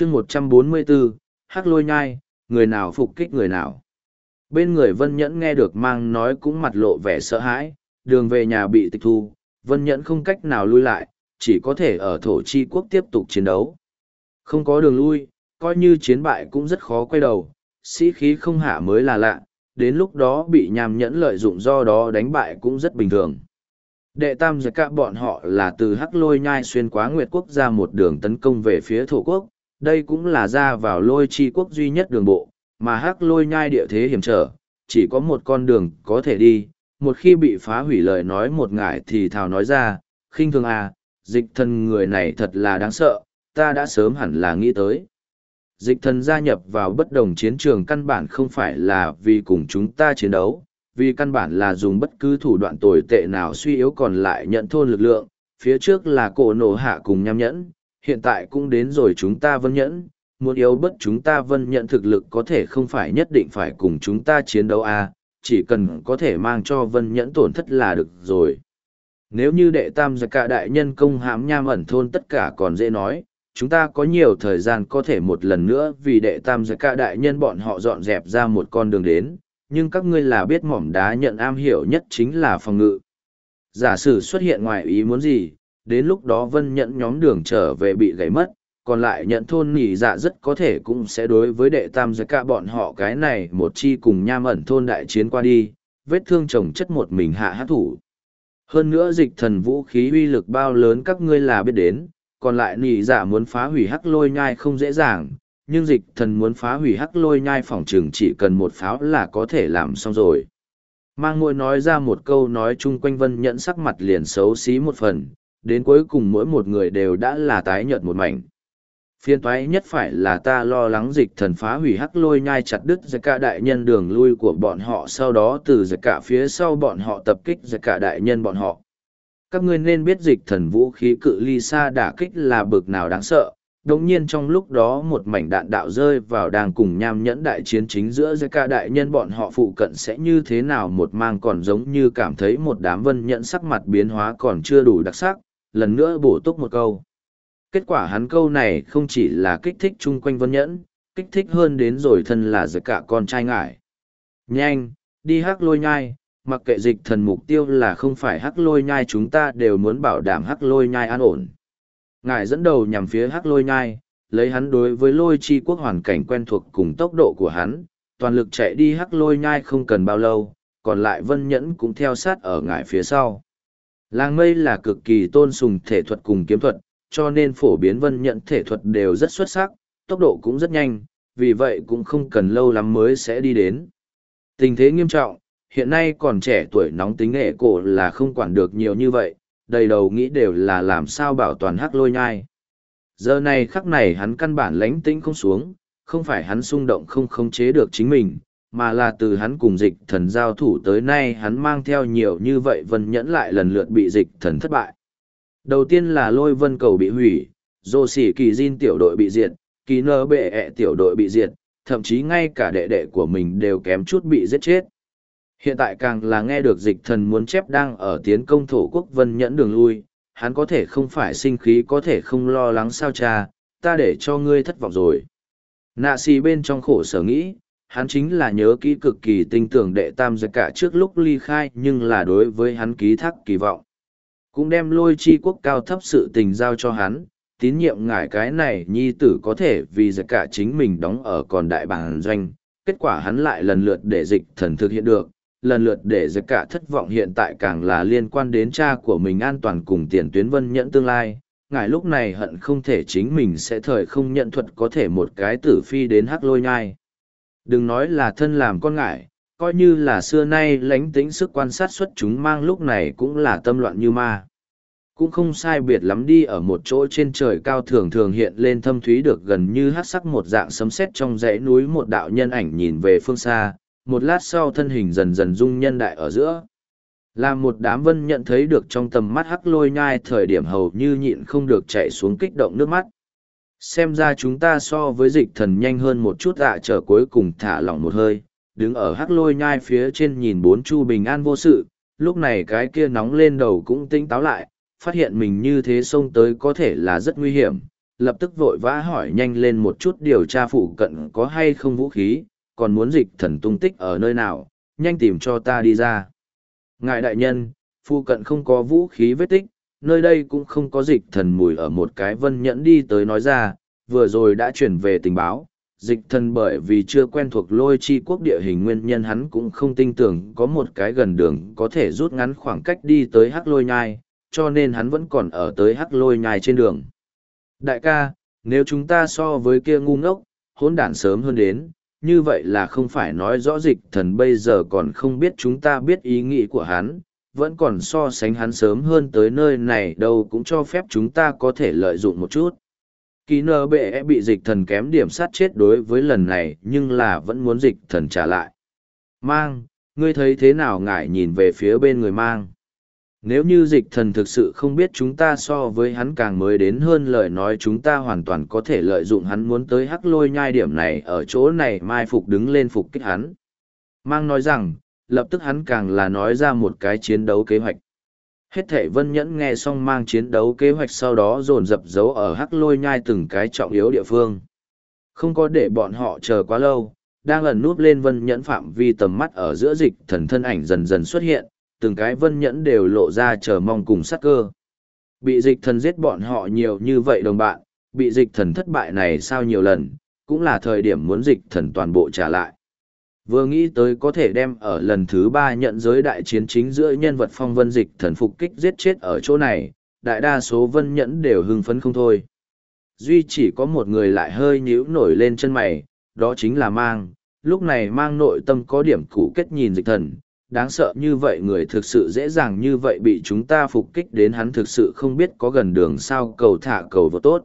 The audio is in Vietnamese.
chương một trăm bốn mươi bốn hắc lôi nhai, người nào phục kích người nào. Bên người vân nhẫn nghe được mang nói cũng mặt lộ vẻ sợ hãi, đường về nhà bị tịch thu, vân nhẫn không cách nào lui lại, chỉ có thể ở thổ chi quốc tiếp tục chiến đấu. Không có đường lui, coi như chiến bại cũng rất khó quay đầu, sĩ khí không hạ mới là lạ, đến lúc đó bị nham nhẫn lợi dụng do đó đánh bại cũng rất bình thường. Đệ tam giặc cả bọn họ là từ hắc lôi nhai xuyên quá nguyệt quốc ra một đường tấn công về phía thổ quốc đây cũng là ra vào lôi chi quốc duy nhất đường bộ, mà hắc lôi nhai địa thế hiểm trở, chỉ có một con đường có thể đi, một khi bị phá hủy lời nói một ngải thì thảo nói ra, khinh thường à, dịch thần người này thật là đáng sợ, ta đã sớm hẳn là nghĩ tới. Dịch thần gia nhập vào bất đồng chiến trường căn bản không phải là vì cùng chúng ta chiến đấu, vì căn bản là dùng bất cứ thủ đoạn tồi tệ nào suy yếu còn lại nhận thôn lực lượng, phía trước là cổ nổ hạ cùng nham nhẫn, hiện tại cũng đến rồi chúng ta vân nhẫn, muốn yếu bất chúng ta vân nhận thực lực có thể không phải nhất định phải cùng chúng ta chiến đấu à, chỉ cần có thể mang cho vân nhẫn tổn thất là được rồi. Nếu như đệ tam giặc cả đại nhân công hãm nham ẩn thôn tất cả còn dễ nói, chúng ta có nhiều thời gian có thể một lần nữa vì đệ tam giặc cả đại nhân bọn họ dọn dẹp ra một con đường đến, nhưng các ngươi là biết mỏm đá nhận am hiểu nhất chính là phòng ngự. Giả sử xuất hiện ngoài ý muốn gì, đến lúc đó vân nhận nhóm đường trở về bị gãy mất, còn lại nhận thôn nỉ dạ rất có thể cũng sẽ đối với đệ tam giới cả bọn họ cái này một chi cùng nham ẩn thôn đại chiến qua đi, vết thương chồng chất một mình hạ hát thủ. Hơn nữa dịch thần vũ khí uy lực bao lớn các ngươi là biết đến, còn lại nỉ dạ muốn phá hủy hắc lôi nhai không dễ dàng, nhưng dịch thần muốn phá hủy hắc lôi nhai phòng trường chỉ cần một pháo là có thể làm xong rồi. Mang ngôi nói ra một câu nói chung quanh vân Nhẫn sắc mặt liền xấu xí một phần, đến cuối cùng mỗi một người đều đã là tái nhợt một mảnh. Phiên toái nhất phải là ta lo lắng dịch thần phá hủy hắc lôi nhai chặt đứt giặc cả đại nhân đường lui của bọn họ sau đó từ giặc cả phía sau bọn họ tập kích giặc cả đại nhân bọn họ. Các ngươi nên biết dịch thần vũ khí cự ly xa đả kích là bực nào đáng sợ. Đồng nhiên trong lúc đó một mảnh đạn đạo rơi vào đang cùng nham nhẫn đại chiến chính giữa giặc cả đại nhân bọn họ phụ cận sẽ như thế nào một mang còn giống như cảm thấy một đám vân nhẫn sắc mặt biến hóa còn chưa đủ đặc sắc, lần nữa bổ túc một câu. Kết quả hắn câu này không chỉ là kích thích chung quanh vân nhẫn, kích thích hơn đến rồi thân là giật cả con trai ngải. Nhanh, đi hắc lôi nhai, mặc kệ dịch thần mục tiêu là không phải hắc lôi nhai chúng ta đều muốn bảo đảm hắc lôi nhai an ổn. Ngài dẫn đầu nhằm phía hắc lôi nhai, lấy hắn đối với lôi chi quốc hoàn cảnh quen thuộc cùng tốc độ của hắn, toàn lực chạy đi hắc lôi nhai không cần bao lâu, còn lại vân nhẫn cũng theo sát ở ngài phía sau. Làng mây là cực kỳ tôn sùng thể thuật cùng kiếm thuật, cho nên phổ biến vân nhận thể thuật đều rất xuất sắc, tốc độ cũng rất nhanh, vì vậy cũng không cần lâu lắm mới sẽ đi đến. Tình thế nghiêm trọng, hiện nay còn trẻ tuổi nóng tính nghệ cổ là không quản được nhiều như vậy, đầy đầu nghĩ đều là làm sao bảo toàn hắc lôi nhai. Giờ này khắc này hắn căn bản lánh tĩnh không xuống, không phải hắn xung động không khống chế được chính mình, mà là từ hắn cùng dịch thần giao thủ tới nay hắn mang theo nhiều như vậy vân nhẫn lại lần lượt bị dịch thần thất bại. Đầu tiên là lôi vân cầu bị hủy, dô xỉ kỳ diên tiểu đội bị diệt, kỳ nơ bệ ẹ tiểu đội bị diệt, thậm chí ngay cả đệ đệ của mình đều kém chút bị giết chết. Hiện tại càng là nghe được dịch thần muốn chép đang ở tiến công thổ quốc vân nhẫn đường lui, hắn có thể không phải sinh khí có thể không lo lắng sao cha, ta để cho ngươi thất vọng rồi. Nạ xì bên trong khổ sở nghĩ, hắn chính là nhớ kỹ cực kỳ tinh tưởng đệ tam giới cả trước lúc ly khai nhưng là đối với hắn ký thác kỳ vọng. Cũng đem lôi chi quốc cao thấp sự tình giao cho hắn, tín nhiệm ngải cái này nhi tử có thể vì giới cả chính mình đóng ở còn đại bản doanh. Kết quả hắn lại lần lượt để dịch thần thực hiện được, lần lượt để giặc cả thất vọng hiện tại càng là liên quan đến cha của mình an toàn cùng tiền tuyến vân nhẫn tương lai. Ngài lúc này hận không thể chính mình sẽ thời không nhận thuật có thể một cái tử phi đến hắc lôi nhai Đừng nói là thân làm con ngại, coi như là xưa nay lánh tính sức quan sát xuất chúng mang lúc này cũng là tâm loạn như ma. Cũng không sai biệt lắm đi ở một chỗ trên trời cao thường thường hiện lên thâm thúy được gần như hát sắc một dạng sấm sét trong dãy núi một đạo nhân ảnh nhìn về phương xa, một lát sau thân hình dần dần dung nhân đại ở giữa. là một đám vân nhận thấy được trong tầm mắt hắc lôi nhai thời điểm hầu như nhịn không được chạy xuống kích động nước mắt xem ra chúng ta so với dịch thần nhanh hơn một chút ạ à, chờ cuối cùng thả lỏng một hơi đứng ở hắc lôi nhai phía trên nhìn bốn chu bình an vô sự lúc này cái kia nóng lên đầu cũng tinh táo lại phát hiện mình như thế xông tới có thể là rất nguy hiểm lập tức vội vã hỏi nhanh lên một chút điều tra phụ cận có hay không vũ khí, còn muốn dịch thần tung tích ở nơi nào, nhanh tìm cho ta đi ra. Ngài đại nhân, phụ cận không có vũ khí vết tích, nơi đây cũng không có dịch thần mùi ở một cái vân nhẫn đi tới nói ra, vừa rồi đã chuyển về tình báo. Dịch thần bởi vì chưa quen thuộc lôi chi quốc địa hình nguyên nhân hắn cũng không tin tưởng có một cái gần đường có thể rút ngắn khoảng cách đi tới hắc lôi nhai, cho nên hắn vẫn còn ở tới hắc lôi nhai trên đường. Đại ca, nếu chúng ta so với kia ngu ngốc, hỗn đản sớm hơn đến, như vậy là không phải nói rõ dịch thần bây giờ còn không biết chúng ta biết ý nghĩ của hắn, vẫn còn so sánh hắn sớm hơn tới nơi này đâu cũng cho phép chúng ta có thể lợi dụng một chút. Kỳ nơ bệ e bị dịch thần kém điểm sát chết đối với lần này nhưng là vẫn muốn dịch thần trả lại. Mang, ngươi thấy thế nào ngại nhìn về phía bên người mang. Nếu như dịch thần thực sự không biết chúng ta so với hắn càng mới đến hơn lời nói chúng ta hoàn toàn có thể lợi dụng hắn muốn tới hắc lôi nhai điểm này ở chỗ này mai phục đứng lên phục kích hắn. Mang nói rằng, lập tức hắn càng là nói ra một cái chiến đấu kế hoạch. Hết thể vân nhẫn nghe xong mang chiến đấu kế hoạch sau đó dồn dập dấu ở hắc lôi nhai từng cái trọng yếu địa phương. Không có để bọn họ chờ quá lâu, đang ẩn núp lên vân nhẫn phạm vi tầm mắt ở giữa dịch thần thân ảnh dần dần xuất hiện, từng cái vân nhẫn đều lộ ra chờ mong cùng sắc cơ. Bị dịch thần giết bọn họ nhiều như vậy đồng bạn, bị dịch thần thất bại này sao nhiều lần, cũng là thời điểm muốn dịch thần toàn bộ trả lại. Vừa nghĩ tới có thể đem ở lần thứ ba nhận giới đại chiến chính giữa nhân vật phong vân dịch thần phục kích giết chết ở chỗ này, đại đa số vân nhẫn đều hưng phấn không thôi. Duy chỉ có một người lại hơi nhíu nổi lên chân mày, đó chính là mang, lúc này mang nội tâm có điểm cũ kết nhìn dịch thần, đáng sợ như vậy người thực sự dễ dàng như vậy bị chúng ta phục kích đến hắn thực sự không biết có gần đường sao cầu thả cầu vô tốt.